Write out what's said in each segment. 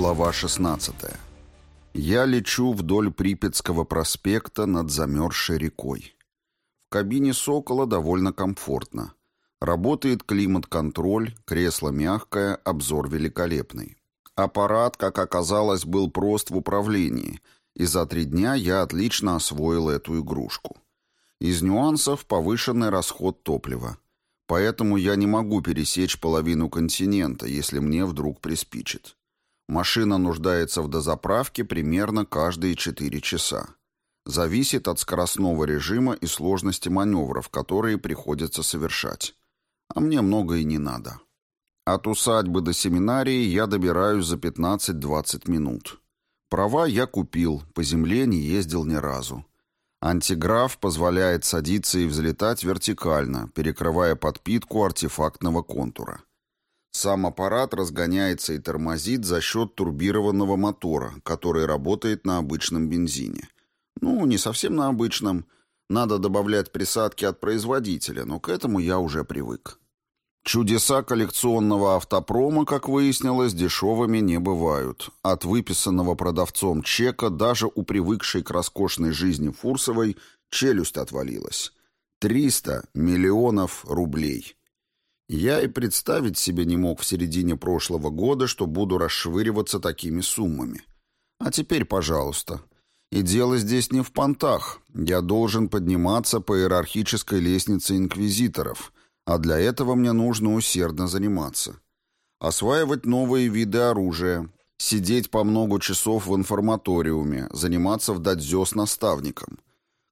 Глава 16. Я лечу вдоль Припятского проспекта над замерзшей рекой. В кабине «Сокола» довольно комфортно. Работает климат-контроль, кресло мягкое, обзор великолепный. Аппарат, как оказалось, был прост в управлении, и за три дня я отлично освоил эту игрушку. Из нюансов повышенный расход топлива. Поэтому я не могу пересечь половину континента, если мне вдруг приспичит. Машина нуждается в дозаправке примерно каждые 4 часа. Зависит от скоростного режима и сложности маневров, которые приходится совершать. А мне много и не надо. От усадьбы до семинарии я добираюсь за 15-20 минут. Права я купил, по земле не ездил ни разу. Антиграф позволяет садиться и взлетать вертикально, перекрывая подпитку артефактного контура. Сам аппарат разгоняется и тормозит за счет турбированного мотора, который работает на обычном бензине. Ну, не совсем на обычном. Надо добавлять присадки от производителя, но к этому я уже привык. Чудеса коллекционного автопрома, как выяснилось, дешевыми не бывают. От выписанного продавцом чека даже у привыкшей к роскошной жизни Фурсовой челюсть отвалилась. 300 миллионов рублей. Я и представить себе не мог в середине прошлого года, что буду расшвыриваться такими суммами. А теперь, пожалуйста. И дело здесь не в понтах. Я должен подниматься по иерархической лестнице инквизиторов, а для этого мне нужно усердно заниматься. Осваивать новые виды оружия, сидеть по много часов в информаториуме, заниматься в дадзё с наставником —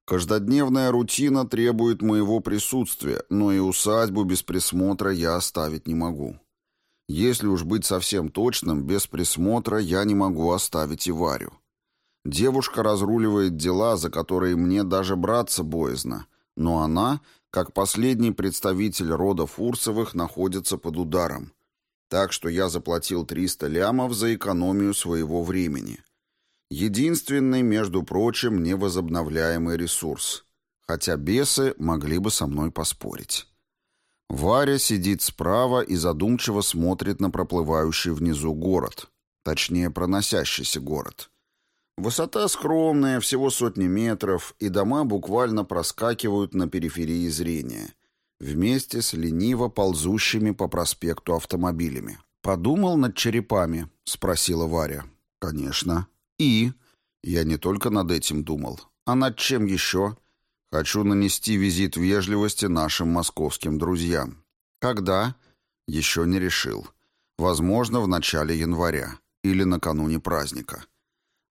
Каждодневная рутина требует моего присутствия, но и усадьбу без присмотра я оставить не могу. Если уж быть совсем точным, без присмотра я не могу оставить и Варю. Девушка разруливает дела, за которые мне даже браться боязно, но она, как последний представитель рода Фурсовых, находится под ударом. Так что я заплатил 300 лямов за экономию своего времени. Единственный, между прочим, невозобновляемый ресурс. Хотя бесы могли бы со мной поспорить. Варя сидит справа и задумчиво смотрит на проплывающий внизу город. Точнее, проносящийся город. Высота скромная, всего сотни метров, и дома буквально проскакивают на периферии зрения, вместе с лениво ползущими по проспекту автомобилями. «Подумал над черепами?» — спросила Варя. «Конечно». И я не только над этим думал, а над чем еще? Хочу нанести визит вежливости нашим московским друзьям. Когда? Еще не решил. Возможно, в начале января или накануне праздника.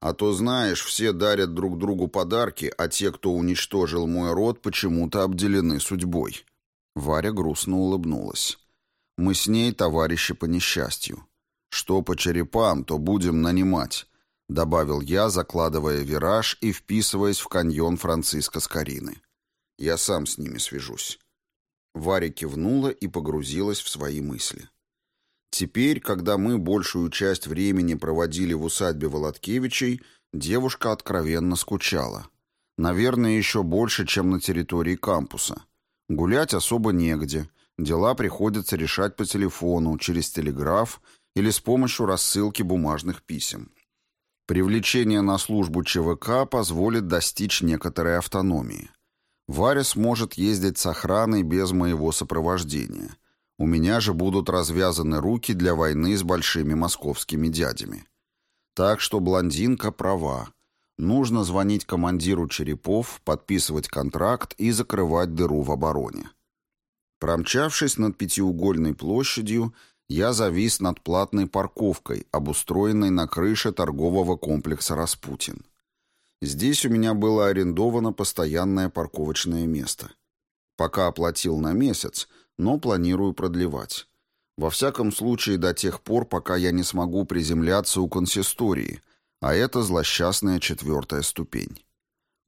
А то, знаешь, все дарят друг другу подарки, а те, кто уничтожил мой род, почему-то обделены судьбой. Варя грустно улыбнулась. Мы с ней товарищи по несчастью. Что по черепам, то будем нанимать. — добавил я, закладывая вираж и вписываясь в каньон Франциска Скорины. «Я сам с ними свяжусь». Варя кивнула и погрузилась в свои мысли. Теперь, когда мы большую часть времени проводили в усадьбе Володкевичей, девушка откровенно скучала. Наверное, еще больше, чем на территории кампуса. Гулять особо негде, дела приходится решать по телефону, через телеграф или с помощью рассылки бумажных писем. Привлечение на службу ЧВК позволит достичь некоторой автономии. Варя сможет ездить с охраной без моего сопровождения. У меня же будут развязаны руки для войны с большими московскими дядями. Так что блондинка права. Нужно звонить командиру Черепов, подписывать контракт и закрывать дыру в обороне. Промчавшись над пятиугольной площадью, я завис над платной парковкой, обустроенной на крыше торгового комплекса «Распутин». Здесь у меня было арендовано постоянное парковочное место. Пока оплатил на месяц, но планирую продлевать. Во всяком случае, до тех пор, пока я не смогу приземляться у консистории, а это злосчастная четвертая ступень.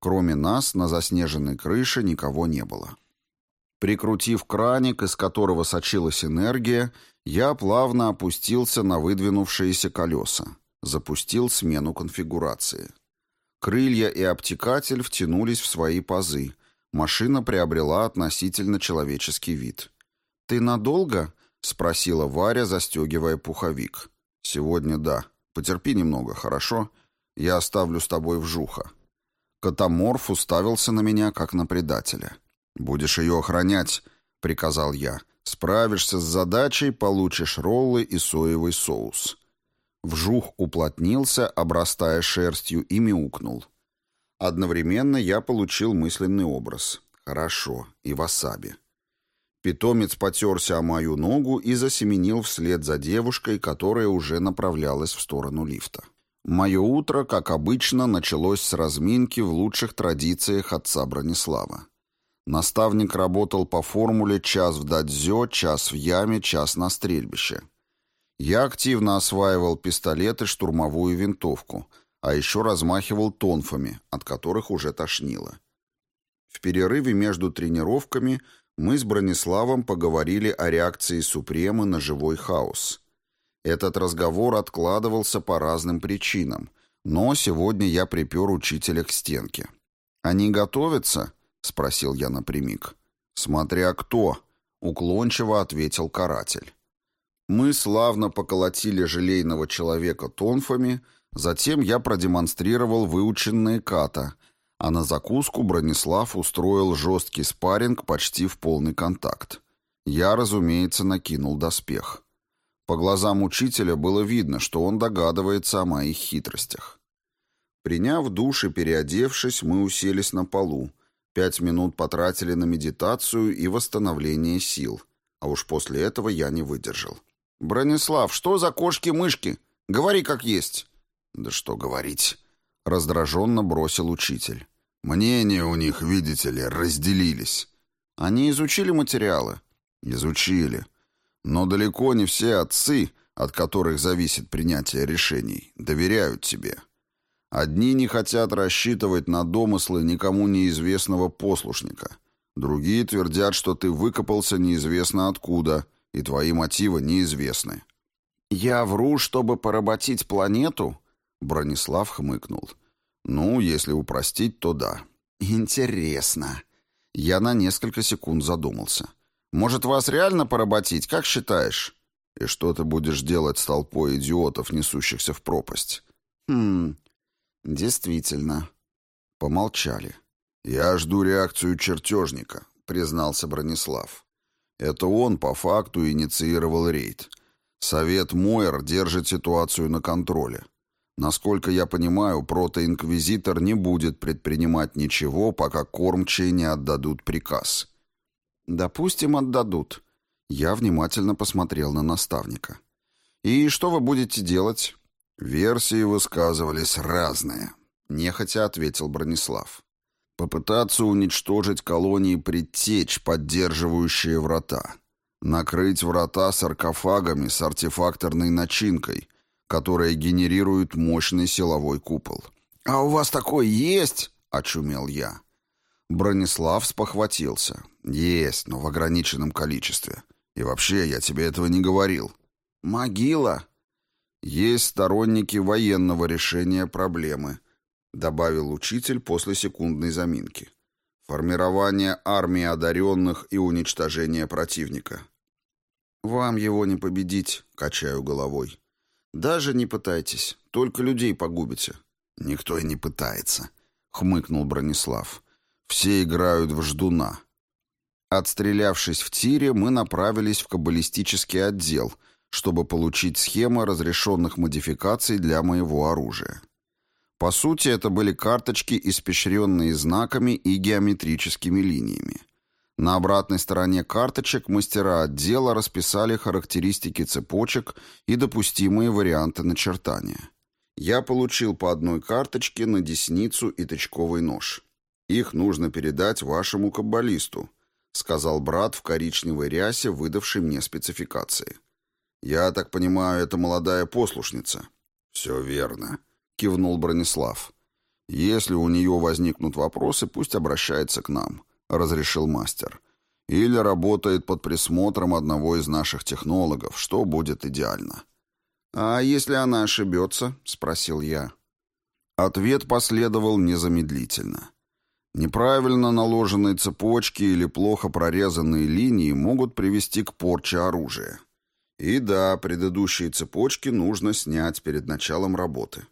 Кроме нас, на заснеженной крыше никого не было. Прикрутив краник, из которого сочилась энергия, я плавно опустился на выдвинувшиеся колеса. Запустил смену конфигурации. Крылья и обтекатель втянулись в свои пазы. Машина приобрела относительно человеческий вид. «Ты надолго?» — спросила Варя, застегивая пуховик. «Сегодня да», Потерпи немного, хорошо? Я оставлю с тобой вжуха». Катаморф уставился на меня, как на предателя. «Будешь ее охранять», — приказал я. «Справишься с задачей, получишь роллы и соевый соус». Вжух уплотнился, обрастая шерстью, и мяукнул. Одновременно я получил мысленный образ. Хорошо, и васаби. Питомец потерся о мою ногу и засеменил вслед за девушкой, которая уже направлялась в сторону лифта. Мое утро, как обычно, началось с разминки в лучших традициях отца Бронислава. Наставник работал по формуле «час в дадзё, час в яме, час на стрельбище». Я активно осваивал пистолет и штурмовую винтовку, а еще размахивал тонфами, от которых уже тошнило. В перерыве между тренировками мы с Брониславом поговорили о реакции Супремы на живой хаос. Этот разговор откладывался по разным причинам, но сегодня я припер учителя к стенке. «Они готовятся?» — спросил я напрямик. «Смотря кто», — уклончиво ответил каратель. Мы славно поколотили желейного человека тонфами, затем я продемонстрировал выученные ката, а на закуску Бронислав устроил жесткий спарринг почти в полный контакт. Я, разумеется, накинул доспех. По глазам учителя было видно, что он догадывается о моих хитростях. Приняв душ и переодевшись, мы уселись на полу. Пять минут потратили на медитацию и восстановление сил, а уж после этого я не выдержал. «Бронислав, что за кошки-мышки? Говори как есть». «Да что говорить», — раздраженно бросил учитель. «Мнения у них, видите ли, разделились». «Они изучили материалы?» «Изучили. Но далеко не все отцы, от которых зависит принятие решений, доверяют тебе. Одни не хотят рассчитывать на домыслы никому неизвестного послушника. Другие твердят, что ты выкопался неизвестно откуда, и твои мотивы неизвестны. «Я вру, чтобы поработить планету?» Бронислав хмыкнул. «Ну, если упростить, то да». «Интересно». Я на несколько секунд задумался. Может, вас реально поработить, как считаешь? И что ты будешь делать с толпой идиотов, несущихся в пропасть? Хм, действительно. Помолчали. Я жду реакцию чертежника, признался Бронислав. Это он по факту инициировал рейд. Совет Мойер держит ситуацию на контроле. Насколько я понимаю, протоинквизитор не будет предпринимать ничего, пока кормчие не отдадут приказ. «Допустим, отдадут». Я внимательно посмотрел на наставника. «И что вы будете делать?» Версии высказывались разные. Нехотя ответил Бронислав. Попытаться уничтожить колонии предтеч, поддерживающие врата. Накрыть врата саркофагами с артефакторной начинкой, которая генерирует мощный силовой купол. «А у вас такой есть?» — очумел я. Бронислав спохватился. «Есть, но в ограниченном количестве. И вообще, я тебе этого не говорил». «Могила?» «Есть сторонники военного решения проблемы», — добавил учитель после секундной заминки. «Формирование армии одаренных и уничтожение противника». «Вам его не победить», — качаю головой. «Даже не пытайтесь, только людей погубите». «Никто и не пытается», — хмыкнул Бронислав. «Все играют в ждуна». Отстрелявшись в тире, мы направились в каббалистический отдел, чтобы получить схемы разрешенных модификаций для моего оружия. По сути, это были карточки, испещренные знаками и геометрическими линиями. На обратной стороне карточек мастера отдела расписали характеристики цепочек и допустимые варианты начертания. Я получил по одной карточке на десницу и тычковый нож. Их нужно передать вашему каббалисту, — сказал брат в коричневой рясе, выдавший мне спецификации. «Я так понимаю, это молодая послушница?» «Все верно», — кивнул Бронислав. «Если у нее возникнут вопросы, пусть обращается к нам», — разрешил мастер. «Или работает под присмотром одного из наших технологов, что будет идеально». «А если она ошибется?» — спросил я. Ответ последовал незамедлительно. Неправильно наложенные цепочки или плохо прорезанные линии могут привести к порче оружия. И да, предыдущие цепочки нужно снять перед началом работы.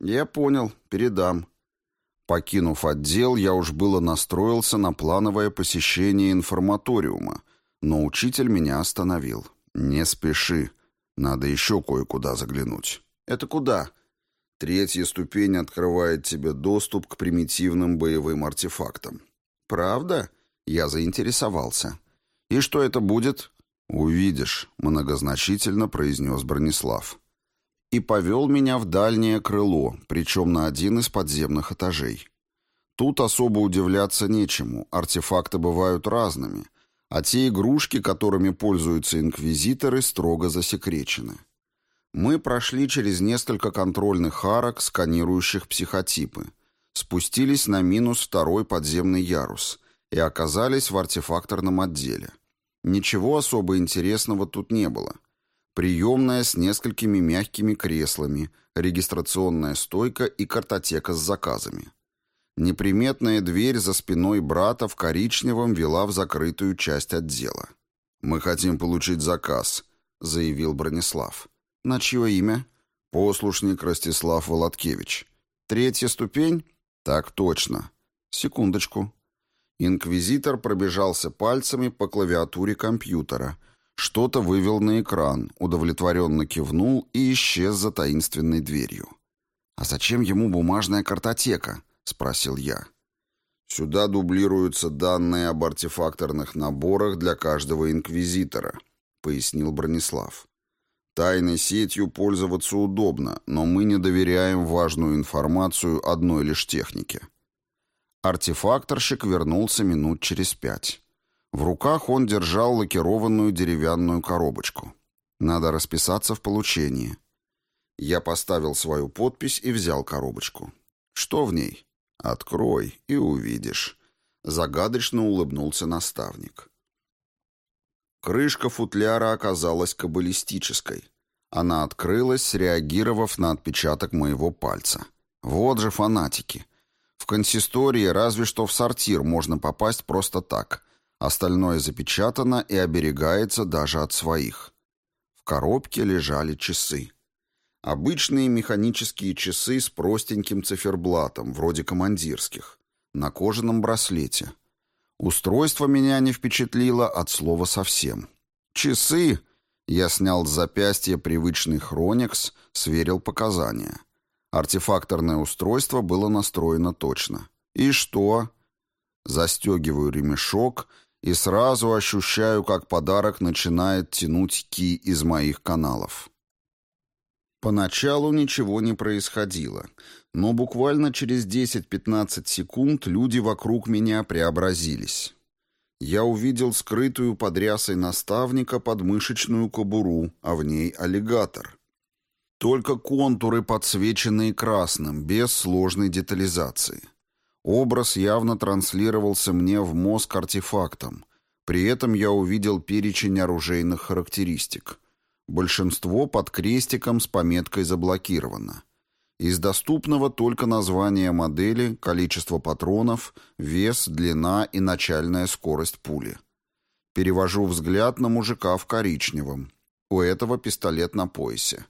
Я понял, передам. Покинув отдел, я уж было настроился на плановое посещение информаториума, но учитель меня остановил. «Не спеши. Надо еще кое-куда заглянуть». «Это куда?» Третья ступень открывает тебе доступ к примитивным боевым артефактам. Правда? Я заинтересовался. И что это будет? Увидишь, многозначительно произнес Бронислав. И повел меня в дальнее крыло, причем на один из подземных этажей. Тут особо удивляться нечему, артефакты бывают разными, а те игрушки, которыми пользуются инквизиторы, строго засекречены. Мы прошли через несколько контрольных арок, сканирующих психотипы, спустились на минус второй подземный ярус и оказались в артефакторном отделе. Ничего особо интересного тут не было. Приемная с несколькими мягкими креслами, регистрационная стойка и картотека с заказами. Неприметная дверь за спиной брата в коричневом вела в закрытую часть отдела. «Мы хотим получить заказ», — заявил Бронислав. «На чье имя?» «Послушник Ростислав Володкевич». «Третья ступень?» «Так точно». «Секундочку». Инквизитор пробежался пальцами по клавиатуре компьютера, что-то вывел на экран, удовлетворенно кивнул и исчез за таинственной дверью. «А зачем ему бумажная картотека?» — спросил я. «Сюда дублируются данные об артефакторных наборах для каждого инквизитора», — пояснил Бронислав. Тайной сетью пользоваться удобно, но мы не доверяем важную информацию одной лишь технике. Артефакторщик вернулся минут через пять. В руках он держал лакированную деревянную коробочку. Надо расписаться в получении. Я поставил свою подпись и взял коробочку. Что в ней? Открой и увидишь. Загадочно улыбнулся наставник. Крышка футляра оказалась каббалистической. Она открылась, среагировав на отпечаток моего пальца. Вот же фанатики. В консистории разве что в сортир можно попасть просто так. Остальное запечатано и оберегается даже от своих. В коробке лежали часы. Обычные механические часы с простеньким циферблатом, вроде командирских, на кожаном браслете. Устройство меня не впечатлило от слова совсем. Часы... Я снял с запястья привычный хроникс, сверил показания. Артефакторное устройство было настроено точно. И что? Застегиваю ремешок и сразу ощущаю, как подарок начинает тянуть ки из моих каналов. Поначалу ничего не происходило, но буквально через 10-15 секунд люди вокруг меня преобразились. Я увидел скрытую под рясой наставника подмышечную кобуру, а в ней аллигатор. Только контуры, подсвеченные красным, без сложной детализации. Образ явно транслировался мне в мозг артефактом. При этом я увидел перечень оружейных характеристик. Большинство под крестиком с пометкой «Заблокировано». Из доступного только название модели, количество патронов, вес, длина и начальная скорость пули. Перевожу взгляд на мужика в коричневом. У этого пистолет на поясе.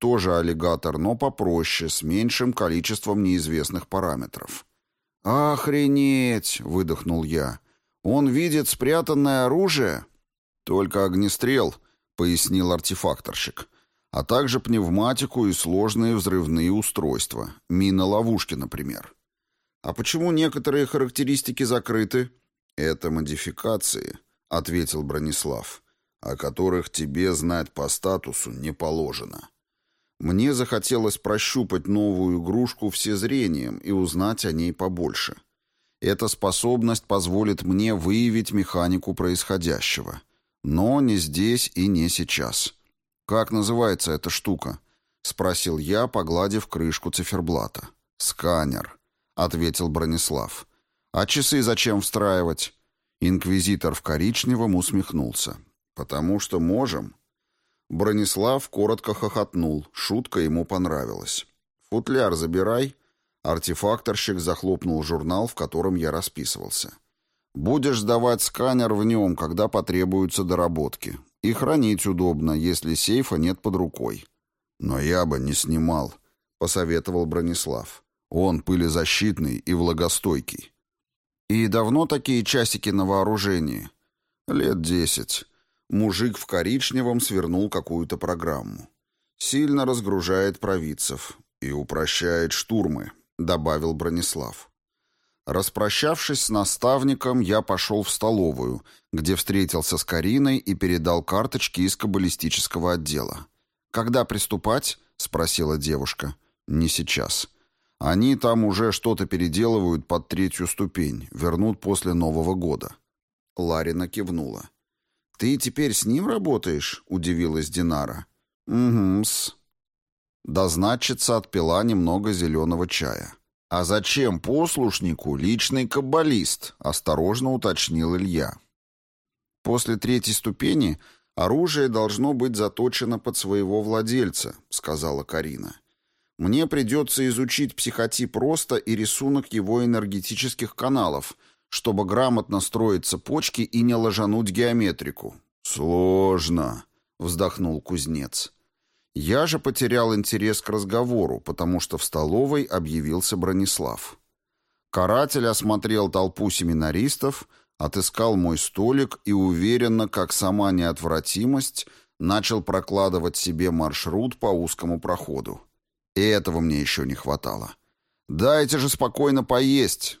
Тоже аллигатор, но попроще, с меньшим количеством неизвестных параметров. «Охренеть!» — выдохнул я. «Он видит спрятанное оружие?» «Только огнестрел», — пояснил артефакторщик а также пневматику и сложные взрывные устройства, мины-ловушки, например. А почему некоторые характеристики закрыты? Это модификации, ответил Бронислав, о которых тебе знать по статусу не положено. Мне захотелось прощупать новую игрушку всезрением и узнать о ней побольше. Эта способность позволит мне выявить механику происходящего. Но не здесь и не сейчас. «Как называется эта штука?» — спросил я, погладив крышку циферблата. «Сканер», — ответил Бронислав. «А часы зачем встраивать?» Инквизитор в коричневом усмехнулся. «Потому что можем». Бронислав коротко хохотнул, шутка ему понравилась. «Футляр забирай». Артефакторщик захлопнул журнал, в котором я расписывался. «Будешь сдавать сканер в нем, когда потребуются доработки. И хранить удобно, если сейфа нет под рукой. Но я бы не снимал, посоветовал Бронислав. Он пылезащитный и влагостойкий. И давно такие часики на вооружении? Лет десять. Мужик в коричневом свернул какую-то программу. Сильно разгружает провидцев и упрощает штурмы, добавил Бронислав. Распрощавшись с наставником, я пошел в столовую, где встретился с Кариной и передал карточки из каббалистического отдела. «Когда приступать?» — спросила девушка. «Не сейчас. Они там уже что-то переделывают под третью ступень, вернут после Нового года». Ларина кивнула. «Ты теперь с ним работаешь?» — удивилась Динара. «Угу-с». Да значится, отпила немного зеленого чая. «А зачем послушнику личный каббалист?» — осторожно уточнил Илья. «После третьей ступени оружие должно быть заточено под своего владельца», — сказала Карина. «Мне придется изучить психотип роста и рисунок его энергетических каналов, чтобы грамотно строить цепочки и не ложануть геометрику». «Сложно», — вздохнул кузнец. Я же потерял интерес к разговору, потому что в столовой объявился Бронислав. Каратель осмотрел толпу семинаристов, отыскал мой столик и уверенно, как сама неотвратимость, начал прокладывать себе маршрут по узкому проходу. И этого мне еще не хватало. «Дайте же спокойно поесть!»